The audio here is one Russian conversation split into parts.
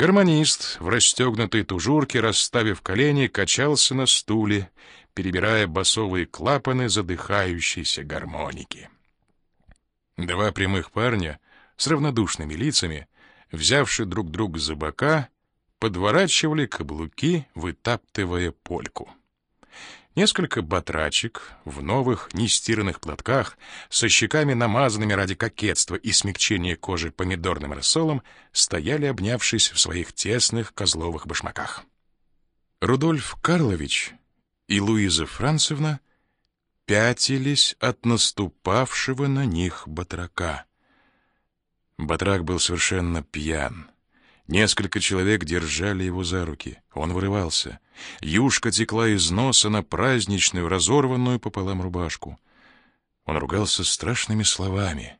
Гармонист в расстегнутой тужурке, расставив колени, качался на стуле, перебирая басовые клапаны задыхающейся гармоники. Два прямых парня с равнодушными лицами, взявшие друг друга за бока, подворачивали каблуки, вытаптывая польку. Несколько батрачек в новых нестиранных платках со щеками намазанными ради кокетства и смягчения кожи помидорным рассолом стояли, обнявшись в своих тесных козловых башмаках. Рудольф Карлович и Луиза Францевна пятились от наступавшего на них батрака. Батрак был совершенно пьян. Несколько человек держали его за руки. Он вырывался. Юшка текла из носа на праздничную, разорванную пополам рубашку. Он ругался страшными словами.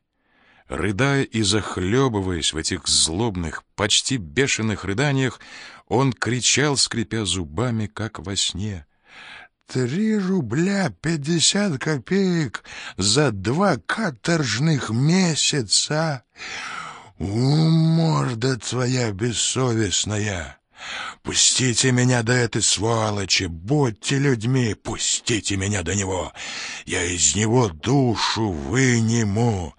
Рыдая и захлебываясь в этих злобных, почти бешеных рыданиях, он кричал, скрипя зубами, как во сне. «Три рубля пятьдесят копеек за два каторжных месяца! «У, морда твоя бессовестная! Пустите меня до этой сволочи, будьте людьми, пустите меня до него! Я из него душу выниму!»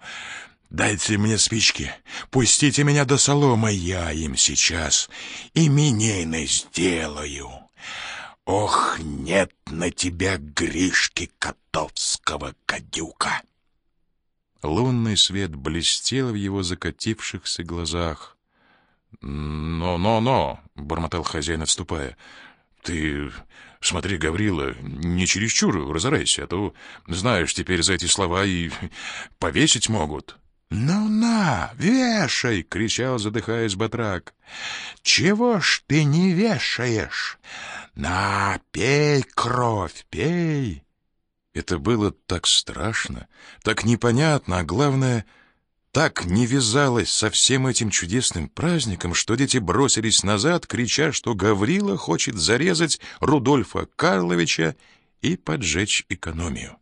Дайте мне спички, пустите меня до соломы, я им сейчас именины сделаю. Ох, нет на тебя Гришки Котовского гадюка!» Лунный свет блестел в его закатившихся глазах. «Но-но-но!» — бормотал хозяин, отступая. «Ты смотри, Гаврила, не чересчур разорайся, а то, знаешь, теперь за эти слова и повесить могут». «Ну на, вешай!» — кричал, задыхаясь батрак. «Чего ж ты не вешаешь? На, пей кровь, пей!» Это было так страшно, так непонятно, а главное, так не вязалось со всем этим чудесным праздником, что дети бросились назад, крича, что Гаврила хочет зарезать Рудольфа Карловича и поджечь экономию.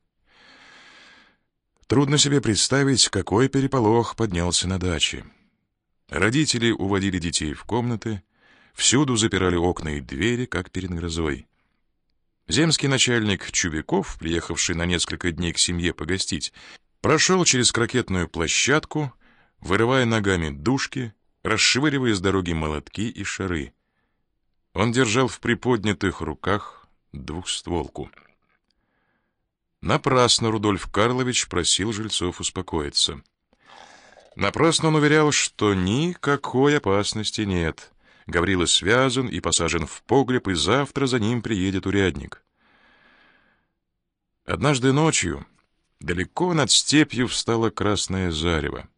Трудно себе представить, какой переполох поднялся на даче. Родители уводили детей в комнаты, всюду запирали окна и двери, как перед грозой. Земский начальник Чубиков, приехавший на несколько дней к семье погостить, прошел через крокетную площадку, вырывая ногами дужки, расшвыривая с дороги молотки и шары. Он держал в приподнятых руках двухстволку. Напрасно Рудольф Карлович просил жильцов успокоиться. Напрасно он уверял, что никакой опасности нет — Гаврила связан и посажен в погреб, и завтра за ним приедет урядник. Однажды ночью далеко над степью встала красная зарево.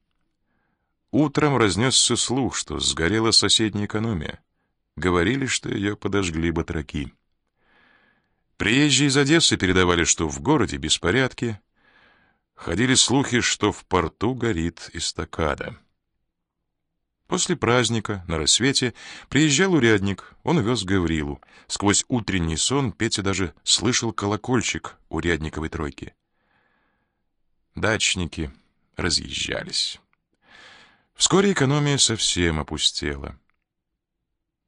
Утром разнесся слух, что сгорела соседняя экономия. Говорили, что ее подожгли батраки. Приезжие из Одессы передавали, что в городе беспорядки. Ходили слухи, что в порту горит эстакада. После праздника, на рассвете, приезжал урядник, он вез Гаврилу. Сквозь утренний сон Петя даже слышал колокольчик урядниковой тройки. Дачники разъезжались. Вскоре экономия совсем опустела.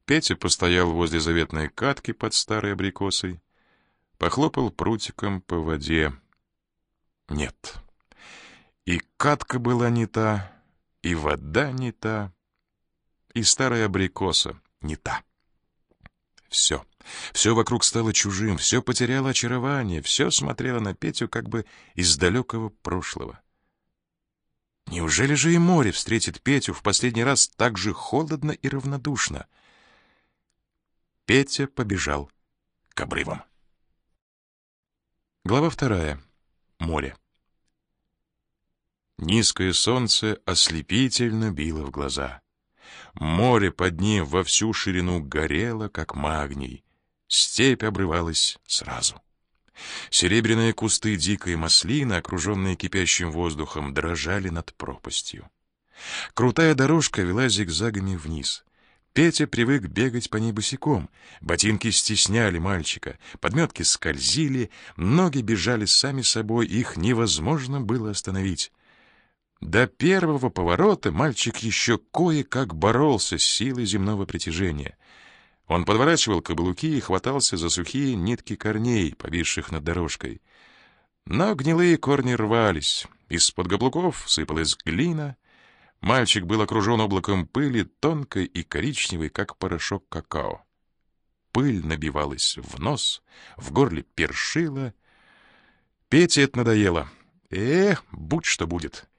Петя постоял возле заветной катки под старой абрикосой, похлопал прутиком по воде. Нет, и катка была не та, и вода не та и старая абрикоса не та. Все, все вокруг стало чужим, все потеряло очарование, все смотрело на Петю как бы из далекого прошлого. Неужели же и море встретит Петю в последний раз так же холодно и равнодушно? Петя побежал к обрывам. Глава вторая. Море. Низкое солнце ослепительно било в глаза. Море под ним во всю ширину горело, как магний. Степь обрывалась сразу. Серебряные кусты дикой маслины, окруженные кипящим воздухом, дрожали над пропастью. Крутая дорожка вела зигзагами вниз. Петя привык бегать по ней босиком. Ботинки стесняли мальчика, подметки скользили, ноги бежали сами собой, их невозможно было остановить. До первого поворота мальчик еще кое-как боролся с силой земного притяжения. Он подворачивал каблуки и хватался за сухие нитки корней, повисших над дорожкой. Но гнилые корни рвались, из-под каблуков сыпалась глина. Мальчик был окружен облаком пыли, тонкой и коричневой, как порошок какао. Пыль набивалась в нос, в горле першила. Пете это надоело. Эх, будь что будет.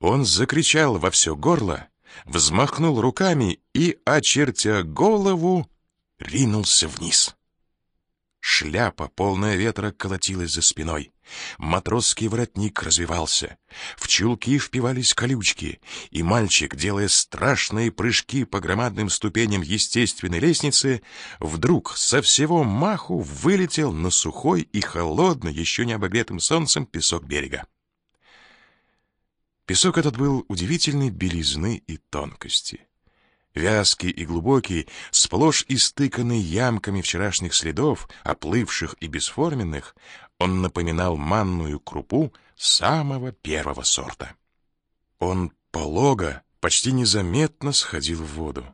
Он закричал во все горло, взмахнул руками и, очертя голову, ринулся вниз. Шляпа, полная ветра, колотилась за спиной. Матросский воротник развивался. В чулки впивались колючки, и мальчик, делая страшные прыжки по громадным ступеням естественной лестницы, вдруг со всего маху вылетел на сухой и холодный, еще не обогретым солнцем, песок берега. Песок этот был удивительной белизны и тонкости. Вязкий и глубокий, сплошь истыканный ямками вчерашних следов, оплывших и бесформенных, он напоминал манную крупу самого первого сорта. Он полого, почти незаметно сходил в воду.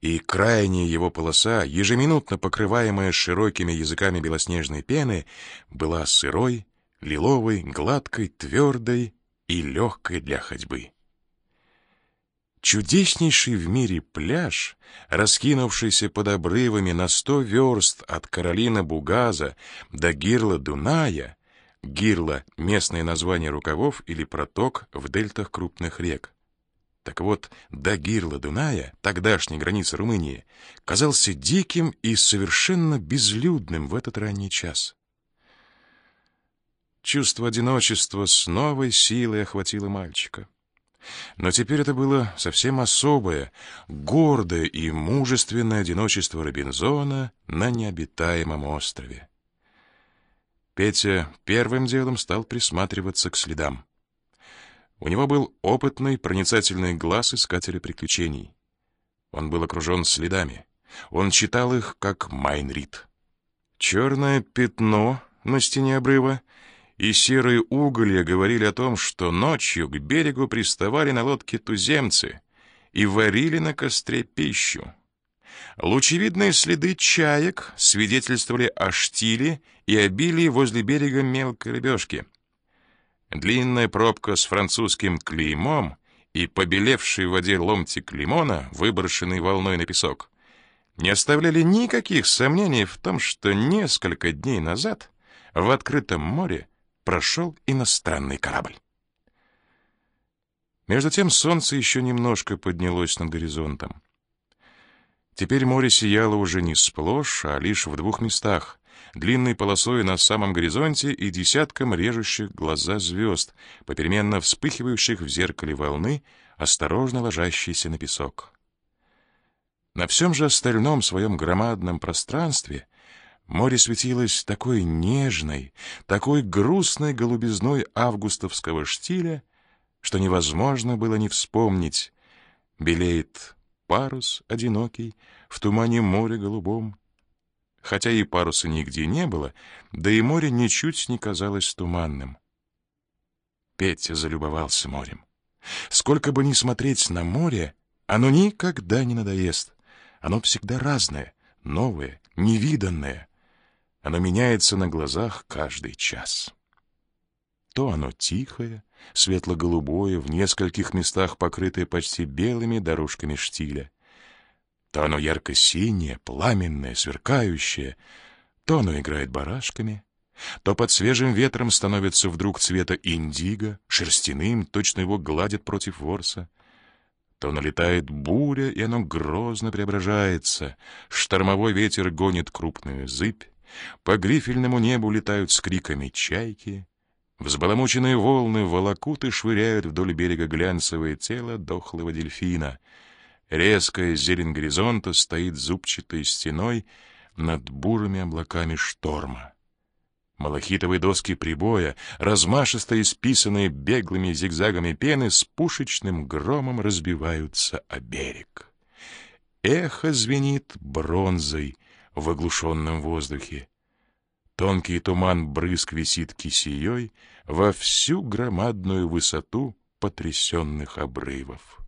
И крайняя его полоса, ежеминутно покрываемая широкими языками белоснежной пены, была сырой, лиловой, гладкой, твердой и легкой для ходьбы. Чудеснейший в мире пляж, раскинувшийся под обрывами на сто верст от Каролина Бугаза до Гирла Дуная, Гирла — местное название рукавов или проток в дельтах крупных рек. Так вот, до Гирла Дуная, тогдашней границы Румынии, казался диким и совершенно безлюдным в этот ранний час. Чувство одиночества с новой силой охватило мальчика. Но теперь это было совсем особое, гордое и мужественное одиночество Робинзона на необитаемом острове. Петя первым делом стал присматриваться к следам. У него был опытный, проницательный глаз искателя приключений. Он был окружен следами. Он читал их, как Майнрид. Черное пятно на стене обрыва и серые уголья говорили о том, что ночью к берегу приставали на лодке туземцы и варили на костре пищу. Лучевидные следы чаек свидетельствовали о штиле и обилии возле берега мелкой рыбешки. Длинная пробка с французским клеймом и побелевший в воде ломтик лимона, выброшенный волной на песок, не оставляли никаких сомнений в том, что несколько дней назад в открытом море прошел иностранный корабль. Между тем солнце еще немножко поднялось над горизонтом. Теперь море сияло уже не сплошь, а лишь в двух местах, длинной полосой на самом горизонте и десятком режущих глаза звезд, попеременно вспыхивающих в зеркале волны, осторожно ложащейся на песок. На всем же остальном своем громадном пространстве — Море светилось такой нежной, такой грустной голубизной августовского штиля, что невозможно было не вспомнить. Белеет парус одинокий в тумане моря голубом. Хотя и паруса нигде не было, да и море ничуть не казалось туманным. Петя залюбовался морем. Сколько бы ни смотреть на море, оно никогда не надоест. Оно всегда разное, новое, невиданное. Оно меняется на глазах каждый час. То оно тихое, светло-голубое, в нескольких местах покрытое почти белыми дорожками штиля. То оно ярко-синее, пламенное, сверкающее. То оно играет барашками. То под свежим ветром становится вдруг цвета индиго, шерстяным, точно его гладят против ворса. То налетает буря, и оно грозно преображается. Штормовой ветер гонит крупную зыбь. По грифельному небу летают с криками чайки. Взбаламученные волны волокут и швыряют вдоль берега глянцевое тело дохлого дельфина. Резкая зелень горизонта стоит зубчатой стеной над бурыми облаками шторма. Малахитовые доски прибоя, размашисто исписанные беглыми зигзагами пены, с пушечным громом разбиваются о берег. Эхо звенит бронзой — в оглушенном воздухе. Тонкий туман брызг висит кисеей во всю громадную высоту потрясенных обрывов.